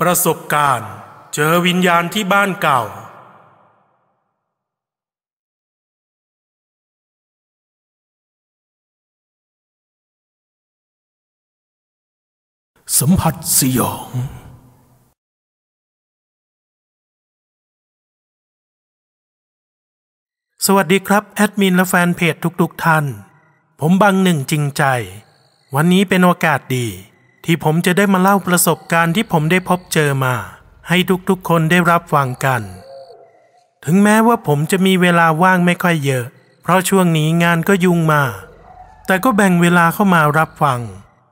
ประสบการณ์ เจอวิญญาณที่บ้านเก่า สัมผัสสยอง สวัสดีครับ แอดมินและแฟนเพจทุกๆทท่าน ผมบังหนึ่งจริงใจ วันนี้เป็นโอกาสดี ที่ผมจะได้มาเล่าประสบการณ์ที่ผมได้พบเจอมา ให้ทุกๆคนได้รับฟังกัน ถึงแม้ว่าผมจะมีเวลาว่างไม่ค่อยเยอะ เพราะช่วงนี้งานก็ยุ่งมาแต่ก็แบ่งเวลาเข้ามารับฟัง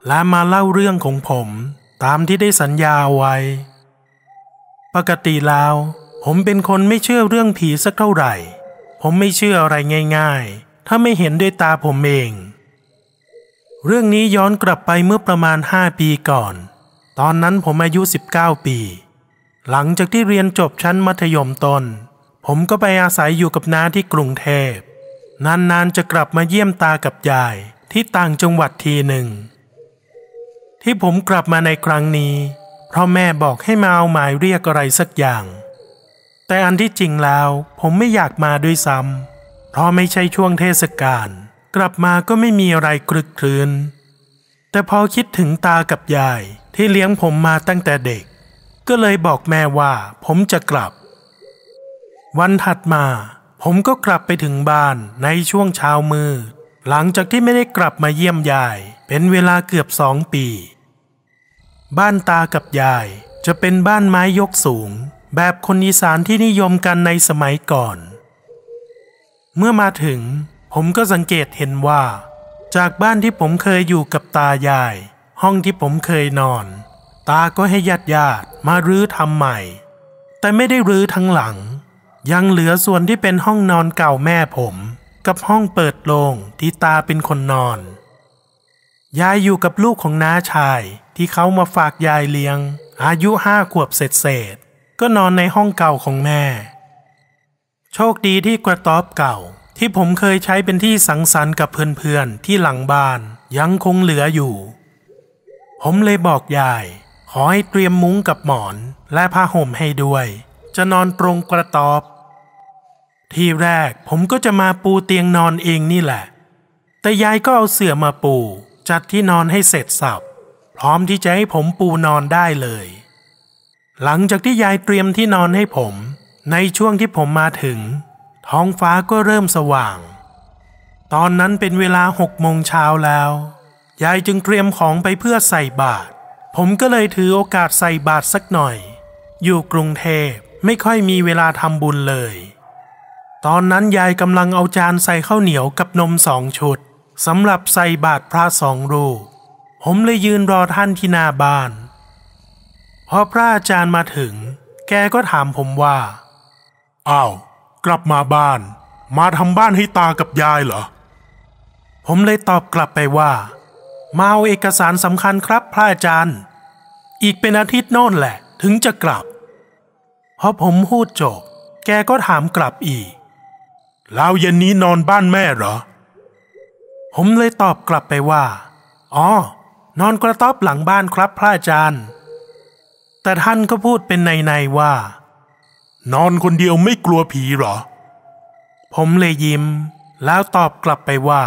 และมาเล่าเรื่องของผม ตามที่ได้สัญญาเอาไว้ ปกติแล้ว ผมเป็นคนไม่เชื่อเรื่องผีสักเท่าไหร่ ผมไม่เชื่ออะไรง่าย ๆ ถ้าไม่เห็นด้วยตาผมเอง เรื่องนี้ย้อนกลับไปเมื่อประมาณ 5 ปีก่อน ตอนนั้นผมอายุ 19 ปี หลังจากที่เรียนจบชั้นมัธยมต้น ผมก็ไปอาศัยอยู่กับน้าที่กรุงเทพ นานๆจะกลับมาเยี่ยมตากับยายที่ต่างจังหวัดทีหนึ่ง ที่ผมกลับมาในครั้งนี้ เพราะแม่บอกให้มาเอาหมายเรียกอะไรสักอย่าง แต่อันที่จริงแล้วผมไม่อยากมาด้วยซ้ำเพราะไม่ใช่ช่วงเทศกาล กลับมาก็ไม่มีอะไรคลึกครื้น แต่พอคิดถึงตากับยายที่เลี้ยงผมมาตั้งแต่เด็ก ก็เลยบอกแม่ว่าผมจะกลับ วันถัดมา ผมก็กลับไปถึงบ้านในช่วงเช้ามืด หลังจากที่ไม่ได้กลับมาเยี่ยมยาย เป็นเวลาเกือบสองปี บ้านตากับยายจะเป็นบ้านไม้ยกสูง แบบคนอีสานที่นิยมกันในสมัยก่อน เมื่อมาถึง ผมก็สังเกตเห็นว่า จากบ้านที่ผมเคยอยู่กับตายาย ห้องที่ผมเคยนอน ตาก็ให้ญาติญาติมารื้อทำใหม่ แต่ไม่ได้รื้อทั้งหลัง ยังเหลือส่วนที่เป็นห้องนอนเก่าแม่ผม กับห้องเปิดโลงที่ตาเป็นคนนอน ยายอยู่กับลูกของน้าชายที่เขามาฝากยายเลี้ยง อายุห้าขวบเศษเศษๆก็นอนในห้องเก่าของแม่ โชคดีที่กระต๊อบเก่า ที่ผมเคยใช้เป็นที่สังสรรค์กับเพื่อนๆที่หลังบ้านยังคงเหลืออยู่ ผมเลยบอกยาย ขอให้เตรียมมุ้งกับหมอนและผ้าห่มให้ด้วย จะนอนตรงกระตอบ ที่แรกผมก็จะมาปูเตียงนอนเองนี่แหละ แต่ยายก็เอาเสื่อมาปู จัดที่นอนให้เสร็จสับ พร้อมที่จะให้ผมปูนอนได้เลย หลังจากที่ยายเตรียมที่นอนให้ผม ในช่วงที่ผมมาถึง ท้องฟ้าก็เริ่มสว่าง ตอนนั้นเป็นเวลาหกโมงเช้าแล้ว ยายจึงเตรียมของไปเพื่อใส่บาตรผมก็เลยถือโอกาสใส่บาตรสักหน่อย อยู่กรุงเทพไม่ค่อยมีเวลาทำบุญเลย ตอนนั้นยายกำลังเอาจานใส่ข้าวเหนียวกับนมสองชุดสำหรับใส่บาตรพระสองรูป ผมเลยยืนรอท่านที่หน้าบ้าน พอพระอาจารย์มาถึง แกก็ถามผมว่า อ้าว กลับมาบ้าน มาทำบ้านให้ตากับยายเหรอ ผมเลยตอบกลับไปว่า มาเอาเอกสารสำคัญครับพระอาจารย์ อีกเป็นอาทิตย์โน่นแหละ ถึงจะกลับพอผมพูดจบ แกก็ถามกลับอีก แล้วเย็นนี้นอนบ้านแม่เหรอ ผมเลยตอบกลับไปว่า อ๋อ นอนกระต๊อบหลังบ้านครับพระอาจารย์ แต่ท่านก็พูดเป็นในๆว่า นอนคนเดียวไม่กลัวผีเหรอ ผมเลยยิ้ม แล้วตอบกลับไปว่า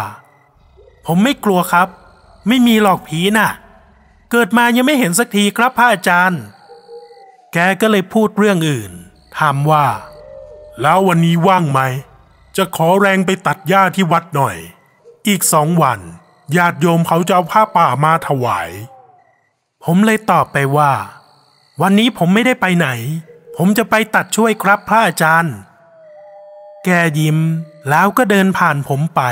ผมไม่กลัวครับ ไม่มีหลอกผีน่ะ เกิดมายังไม่เห็นสักทีครับพระอาจารย์ แกก็เลยพูดเรื่องอื่น ถามว่า แล้ววันนี้ว่างไหม จะขอแรงไปตัดหญ้าที่วัดหน่อย อีกสองวันญาติโยมเขาจะเอาผ้าป่ามาถวาย ผมเลยตอบไปว่า วันนี้ผมไม่ได้ไปไหน ผมจะไปตัดช่วยครับพระอาจารย์ แกยิ้มแล้วก็เดินผ่านผมไป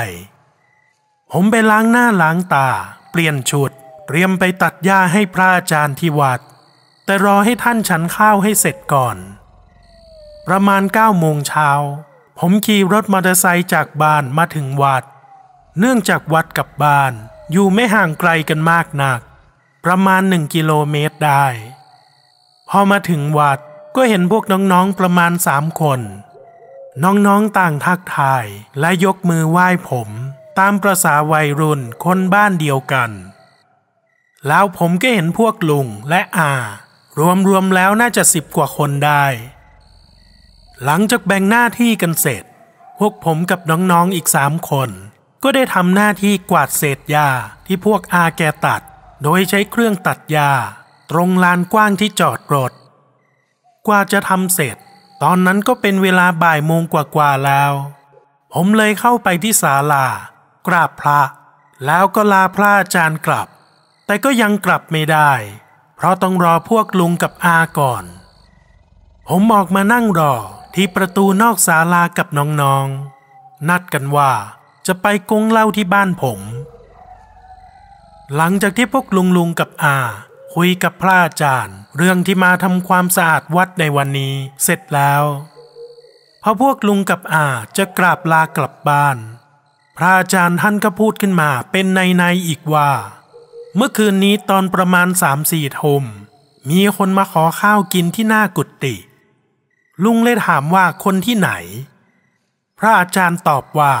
ผมไปล้างหน้าล้างตา เปลี่ยนชุด เตรียมไปตัดหญ้าให้พระอาจารย์ที่วัด แต่รอให้ท่านฉันข้าวให้เสร็จก่อน ประมาณเก้าโมงเช้า ผมขี่รถมอเตอร์ไซค์จากบ้านมาถึงวัด เนื่องจากวัดกับบ้าน อยู่ไม่ห่างไกลกันมากนัก ประมาณหนึ่งกิโลเมตรได้ พอมาถึงวัด ก็เห็นพวกน้องๆประมาณสามคน น้องๆต่างทักทายและยกมือไหว้ผม ตามประษาวัยรุ่นคนบ้านเดียวกัน แล้วผมก็เห็นพวกลุงและอา รวมๆแล้วน่าจะสิบกว่าคนได้ หลังจากแบ่งหน้าที่กันเสร็จ พวกผมกับน้องๆอีกสามคน ก็ได้ทำหน้าที่กวาดเศษหญ้าที่พวกอาแกตัด โดยใช้เครื่องตัดหญ้าตรงลานกว้างที่จอดรถ กว่าจะทำเสร็จ ตอนนั้นก็เป็นเวลาบ่ายโมงกว่าๆแล้ว ผมเลยเข้าไปที่ศาลากราบพระ แล้วก็ลาพระอาจารย์กลับ แต่ก็ยังกลับไม่ได้ เพราะต้องรอพวกลุงกับอาก่อน ผมออกมานั่งรอที่ประตูนอกศาลากับน้องๆนัดกันว่าจะไปกงเล้าที่บ้านผม หลังจากที่พวกลุงลุงกับอา คุยกับพระอาจารย์ เรื่องที่มาทำความสะอาดวัดในวันนี้เสร็จแล้วพอพวกลุงกับอาจะกราบลากลับบ้าน พระอาจารย์ท่านก็พูดขึ้นมาเป็นในในๆอีกว่า เมื่อคืนนี้ตอนประมาณสามสี่ทุ่มมีคนมาขอข้าวกินที่หน้ากุฏิลุงเลยถามว่าคนที่ไหน พระอาจารย์ตอบว่า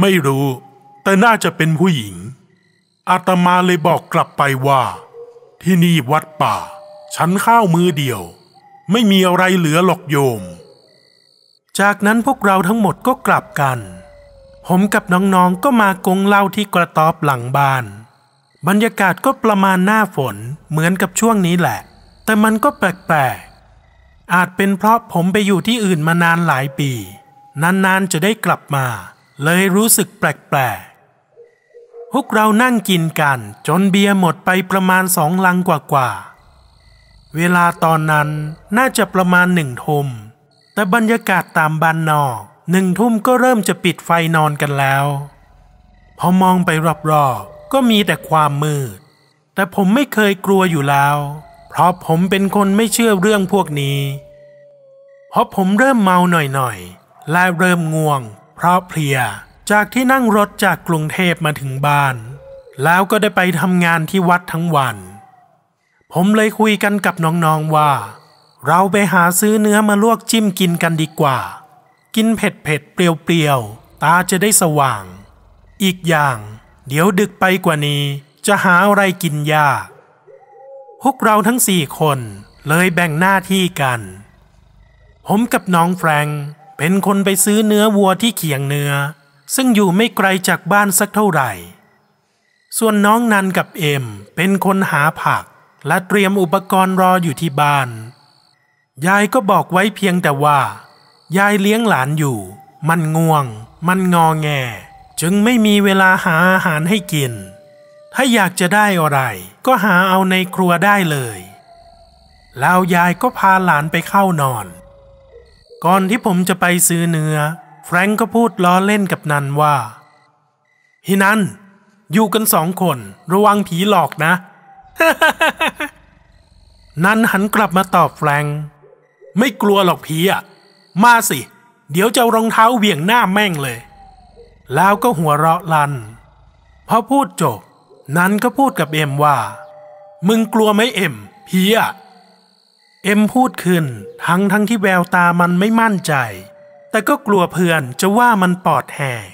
ไม่รู้ แต่น่าจะเป็นผู้หญิงอาตมาเลยบอกกลับไปว่า ที่นี่วัดป่า ฉันข้าวมือเดียว ไม่มีอะไรเหลือหรอกโยม จากนั้นพวกเราทั้งหมดก็กลับกัน ผมกับน้องๆก็มากงเหล้าที่กระต๊อบหลังบ้าน บรรยากาศก็ประมาณหน้าฝนเหมือนกับช่วงนี้แหละ แต่มันก็แปลกๆ อาจเป็นเพราะผมไปอยู่ที่อื่นมานานหลายปี นานๆจะได้กลับมา เลยรู้สึกแปลกๆ พวกเรานั่งกินกัน จนเบียร์หมดไปประมาณสองลังกว่าๆ เวลาตอนนั้นน่าจะประมาณหนึ่งทุ่ม แต่บรรยากาศตามบ้านนอกหนึ่งทุ่มก็เริ่มจะปิดไฟนอนกันแล้ว พอมองไปรอบๆ ก็มีแต่ความมืด แต่ผมไม่เคยกลัวอยู่แล้ว เพราะผมเป็นคนไม่เชื่อเรื่องพวกนี้เพราะผมเริ่มเมาหน่อยๆ และเริ่มง่วง เพราะเพลีย จากที่นั่งรถจากกรุงเทพมาถึงบ้าน แล้วก็ได้ไปทำงานที่วัดทั้งวัน ผมเลยคุยกันกับน้องๆว่า เราไปหาซื้อเนื้อมาลวกจิ้มกินกันดีกว่า กินเผ็ดเผ็ดๆเปรี้ยวๆ ตาจะได้สว่าง อีกอย่าง เดี๋ยวดึกไปกว่านี้ จะหาอะไรกินยากพวกเราทั้งสี่คนเลยแบ่งหน้าที่กัน ผมกับน้องแฟรงเป็นคนไปซื้อเนื้อวัวที่เขียงเนื้อ ซึ่งอยู่ไม่ไกลจากบ้านสักเท่าไหร่ ส่วนน้องนันกับเอ็มเป็นคนหาผักและเตรียมอุปกรณ์รออยู่ที่บ้าน ยายก็บอกไว้เพียงแต่ว่า ยายเลี้ยงหลานอยู่ มันง่วง มันงอแง จึงไม่มีเวลาหาอาหารให้กิน ถ้าอยากจะได้อะไร ก็หาเอาในครัวได้เลย แล้วยายก็พาหลานไปเข้านอน ก่อนที่ผมจะไปซื้อเนื้อ แฟรงก์ก็พูดล้อเล่นกับนันว่าฮินันอยู่กันสองคนระวังผีหลอกนะ นันหันกลับมาตอบแฟรงก์ไม่กลัวหรอกผีอะ มาสิ เดี๋ยวจะรองเท้าเหวี่ยงหน้าแม่งเลย แล้วก็หัวเราะลันพอพูดจบ นันก็พูดกับเอ็มว่า มึงกลัวไหมเอ็มผีอะ เอ็มพูดขึ้นทั้งทั้งที่แววตามันไม่มั่นใจ แต่ก็กลัวเพื่อนจะว่ามันปอดแหก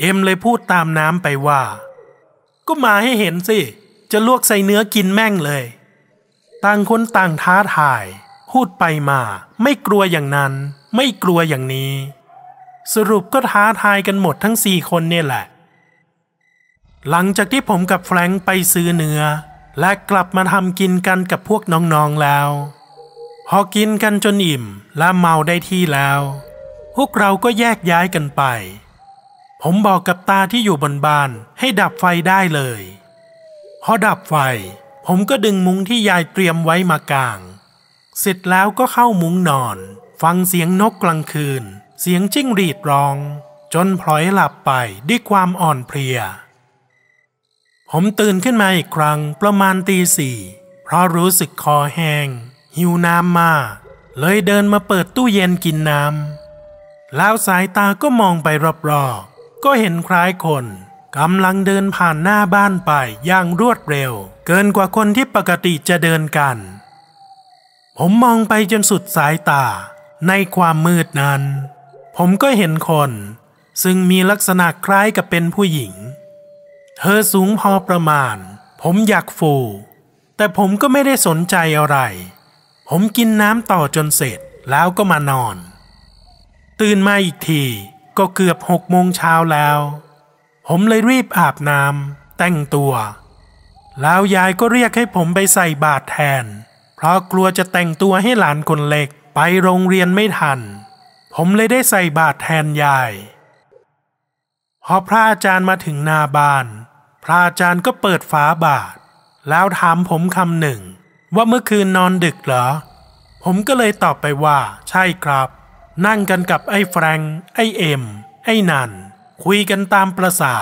เอ็มเลยพูดตามน้ำไปว่า ก็มาให้เห็นสิ จะลวกใส่เนื้อกินแม่งเลย ต่างคนต่างท้าทาย พูดไปมา ไม่กลัวอย่างนั้น ไม่กลัวอย่างนี้ สรุปก็ท้าทายกันหมดทั้งสี่คนเนี่ยแหละ หลังจากที่ผมกับแฟรงค์ไปซื้อเนื้อ และกลับมาทำกินกันกับพวกน้องๆแล้ว พอกินกันจนอิ่มและเมาได้ที่แล้ว พวกเราก็แยกย้ายกันไป ผมบอกกับตาที่อยู่บนบานให้ดับไฟได้เลยพอดับไฟ ผมก็ดึงมุ้งที่ยายเตรียมไว้มากาง เสร็จแล้วก็เข้ามุ้งนอน ฟังเสียงนกกลางคืน เสียงจิ้งหรีดร้อง จนพลอยหลับไปด้วยความอ่อนเพลีย ผมตื่นขึ้นมาอีกครั้งประมาณตีสี่เพราะรู้สึกคอแห้งหิวน้ำมากเลยเดินมาเปิดตู้เย็นกินน้ำ แล้วสายตาก็มองไปรอบๆ ก็เห็นคล้ายคนกำลังเดินผ่านหน้าบ้านไปอย่างรวดเร็ว เกินกว่าคนที่ปกติจะเดินกัน ผมมองไปจนสุดสายตา ในความมืดนั้น ผมก็เห็นคน ซึ่งมีลักษณะคล้ายกับเป็นผู้หญิง เธอสูงพอประมาณ ผมอยากฟูแแต่ผมก็ไม่ได้สนใจอะไร ผมกินน้ำต่อจนเสร็จแล้วก็มานอน ตื่นมาอีกทีก็เกือบหกโมงเช้าแล้ว ผมเลยรีบอาบน้ำแต่งตัว แล้วยายก็เรียกให้ผมไปใส่บาตรแทน เพราะกลัวจะแต่งตัวให้หลานคนเล็กไปโรงเรียนไม่ทัน ผมเลยได้ใส่บาตรแทนยายพอพระอาจารย์มาถึงหนาบาน พระอาจารย์ก็เปิดฝาบาทแล้วถามผมคำหนึ่ง ว่าเมื่อคืนนอนดึกเหรอ ผมก็เลยตอบไปว่า ใช่ครับ นั่งกันกับไอ้แฟรงไอ้เอ็ม ไอ้นัน คุยกันตามประษา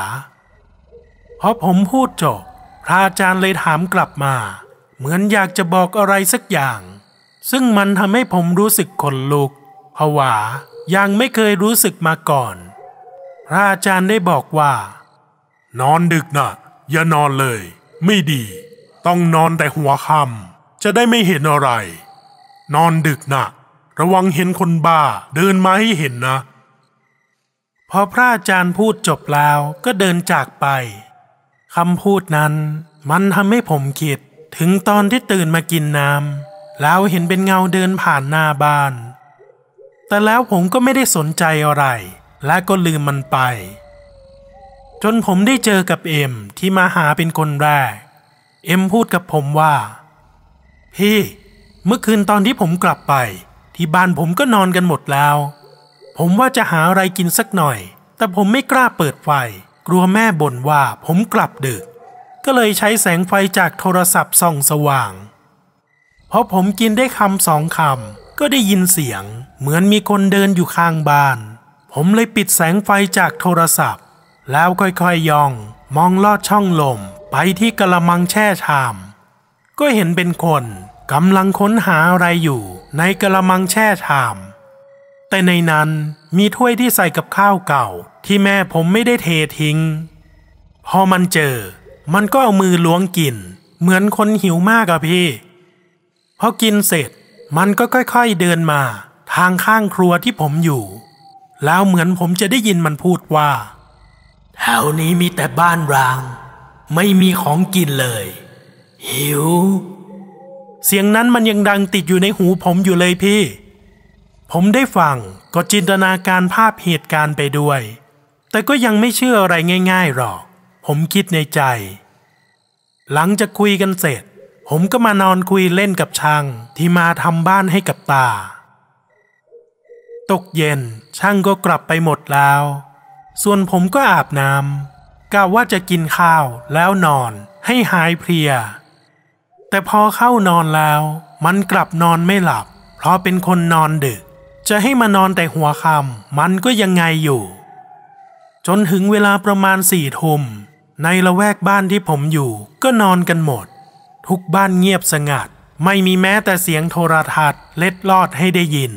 พอผมพูดจบ พระอาจารย์เลยถามกลับมา เหมือนอยากจะบอกอะไรสักอย่าง ซึ่งมันทำให้ผมรู้สึกขนลุกผวายังไม่เคยรู้สึกมาก่อน พระอาจารย์ได้บอกว่า นอนดึกนะอย่านอนเลย ไม่ดี ต้องนอนแต่หัวค่ำจะได้ไม่เห็นอะไร นอนดึกนะ ระวังเห็นคนบ้าเดินมาให้เห็นนะ พอพระอาจารย์พูดจบแล้วก็เดินจากไปคำพูดนั้นมันทำให้ผมคิดถึงตอนที่ตื่นมากินน้ำแล้วเห็นเป็นเงาเดินผ่านหน้าบ้าน แต่แล้วผมก็ไม่ได้สนใจอะไร และก็ลืมมันไป จนผมได้เจอกับเอ็มที่มาหาเป็นคนแรก เอ็มพูดกับผมว่า พี่ เมื่อคืนตอนที่ผมกลับไป ที่บ้านผมก็นอนกันหมดแล้ว ผมว่าจะหาอะไรกินสักหน่อย แต่ผมไม่กล้าเปิดไฟ กลัวแม่บ่นว่าผมกลับดึก ก็เลยใช้แสงไฟจากโทรศัพท์ส่องสว่างพอผมกินได้คำสองคำก็ได้ยินเสียง เหมือนมีคนเดินอยู่ข้างบ้าน ผมเลยปิดแสงไฟจากโทรศัพท์ แล้วค่อยๆย่อง มองลอดช่องลมไปที่กระมังแช่ชาม ก็เห็นเป็นคน กำลังค้นหาอะไรอยู่ในกระมังแช่ชาม แต่ในนั้นมีถ้วยที่ใส่กับข้าวเก่า ที่แม่ผมไม่ได้เททิ้ง พอมันเจอ มันก็เอามือล้วงกิน เหมือนคนหิวมากอะพี่ พอกินเสร็จมันก็ค่อยๆเดินมา ทางข้างครัวที่ผมอยู่ แล้วเหมือนผมจะได้ยินมันพูดว่าแถวนี้มีแต่บ้านร้าง ไม่มีของกินเลย หิว เสียงนั้นมันยังดังติดอยู่ในหูผมอยู่เลยพี่ ผมได้ฟังก็จินตนาการภาพเหตุการณ์ไปด้วย แต่ก็ยังไม่เชื่ออะไรง่ายๆหรอก ผมคิดในใจ หลังจากคุยกันเสร็จ ผมก็มานอนคุยเล่นกับช่างที่มาทำบ้านให้กับตา ตกเย็นช่างก็กลับไปหมดแล้ว ส่วนผมก็อาบน้ำกะว่าจะกินข้าวแล้วนอนให้หายเพลีย แต่พอเข้านอนแล้ว มันกลับนอนไม่หลับ เพราะเป็นคนนอนดึก จะให้มานอนแต่หัวค่ำมันก็ยังไงอยู่ จนถึงเวลาประมาณสี่ทุ่มในละแวกบ้านที่ผมอยู่ ก็นอนกันหมด ทุกบ้านเงียบสงัด ไม่มีแม้แต่เสียงโทรทัศน์เล็ดลอดให้ได้ยิน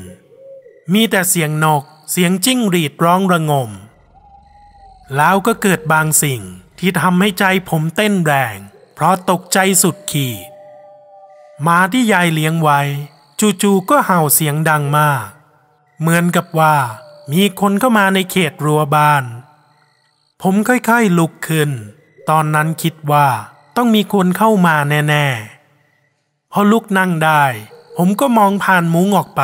มีแต่เสียงนก เสียงจิ้งหรีดร้องระงม แล้วก็เกิดบางสิ่งที่ทำให้ใจผมเต้นแรง เพราะตกใจสุดขีด หมาที่ยายเลี้ยงไว้ จู่ๆก็เห่าเสียงดังมาก เหมือนกับว่ามีคนเข้ามาในเขตรั้วบ้าน ผมค่อยๆลุกขึ้น ตอนนั้นคิดว่าต้องมีคนเข้ามาแน่ๆ พอลุกนั่งได้ ผมก็มองผ่านมุ้งออกไป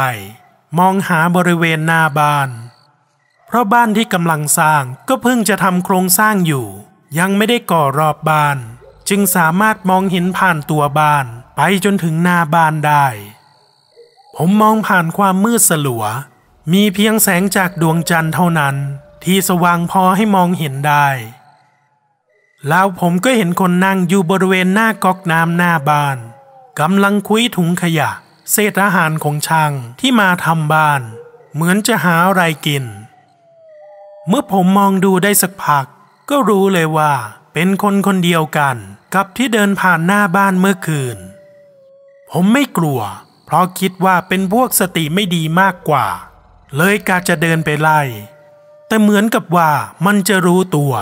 มองหาบริเวณหน้าบ้าน เพราะบ้านที่กำลังสร้างก็เพิ่งจะทำโครงสร้างอยู่ ยังไม่ได้ก่อรอบบ้าน จึงสามารถมองเห็นผ่านตัวบ้าน ไปจนถึงหน้าบ้านได้ ผมมองผ่านความมืดสลัว มีเพียงแสงจากดวงจันทร์เท่านั้น ที่สว่างพอให้มองเห็นได้ แล้วผมก็เห็นคนนั่งอยู่บริเวณหน้าก๊อกน้ำหน้าบ้านกำลังคุยถุงขยะ เศษอาหารของช่างที่มาทำบ้าน เหมือนจะหาอะไรกิน เมื่อผมมองดูได้สักพัก ก็รู้เลยว่าเป็นคนคนเดียวกัน กับที่เดินผ่านหน้าบ้านเมื่อคืน ผมไม่กลัว เพราะคิดว่าเป็นพวกสติไม่ดีมากกว่า เลยกาจะเดินไปไล่ แต่เหมือนกับว่ามันจะรู้ตัว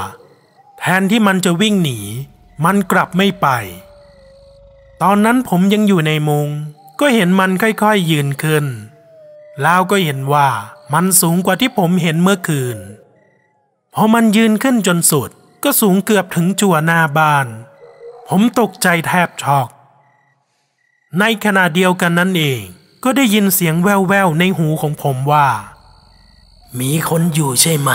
แทนที่มันจะวิ่งหนี มันกลับไม่ไป ตอนนั้นผมยังอยู่ในมุง ก็เห็นมันค่อยๆยยืนขึ้น แล้วก็เห็นว่ามันสูงกว่าที่ผมเห็นเมื่อคืน พอมันยืนขึ้นจนสุด ก็สูงเกือบถึงจั่วหน้าบ้าน ผมตกใจแทบช็อก ในขณะเดียวกันนั่นเอง ก็ได้ยินเสียงแว่วๆในหูของผมว่า มีคนอยู่ใช่ไหม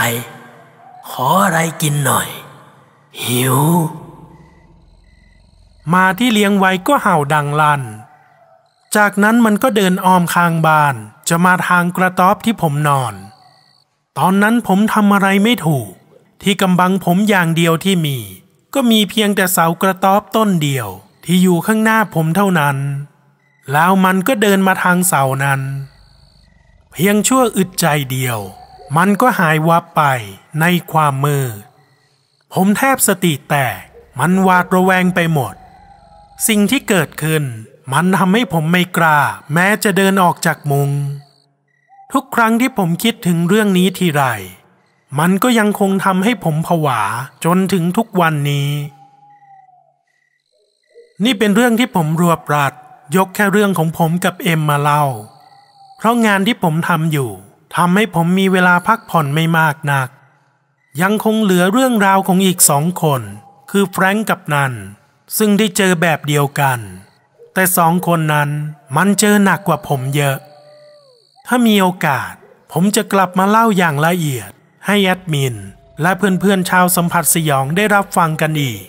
ขออะไรกินหน่อย หิว มาที่เลี้ยงไว้ก็เห่าดังลั่นจากนั้นมันก็เดินอ้อมข้างบานจะมาทางกระต๊อบที่ผมนอน ตอนนั้นผมทำอะไรไม่ถูก ที่กำบังผมอย่างเดียวที่มี ก็มีเพียงแต่เสากระต๊อบต้นเดียวที่อยู่ข้างหน้าผมเท่านั้น แล้วมันก็เดินมาทางเสานั้น เพียงชั่วอึดใจเดียว มันก็หายวับไปในความมืดผมแทบสติแตก มันหวาดระแวงไปหมด สิ่งที่เกิดขึ้น มันทำให้ผมไม่กล้า แม้จะเดินออกจากมุง ทุกครั้งที่ผมคิดถึงเรื่องนี้ทีไร มันก็ยังคงทำให้ผมผวาจนถึงทุกวันนี้ นี่เป็นเรื่องที่ผมรวบรัด ยกแค่เรื่องของผมกับเอ็มมาเล่า เพราะงานที่ผมทำอยู่ทำให้ผมมีเวลาพักผ่อนไม่มากนัก ยังคงเหลือเรื่องราวของอีกสองคน คือแฟรงก์กับนัน ซึ่งได้เจอแบบเดียวกัน แต่สองคนนั้นมันเจอหนักกว่าผมเยอะ ถ้ามีโอกาส ผมจะกลับมาเล่าอย่างละเอียด ให้แอดมิน และเพื่อนๆชาวสัมผัสสยองได้รับฟังกันอีก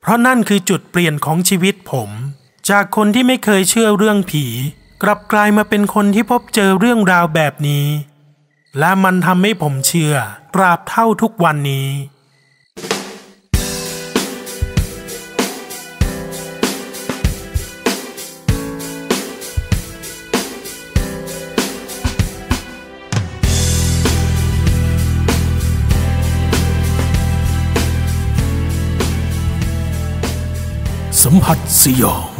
เพราะนั่นคือจุดเปลี่ยนของชีวิตผม จากคนที่ไม่เคยเชื่อเรื่องผี กลับกลายมาเป็นคนที่พบเจอเรื่องราวแบบนี้ และมันทำให้ผมเชื่อตราบเท่าทุกวันนี้ สัมผัสสยอง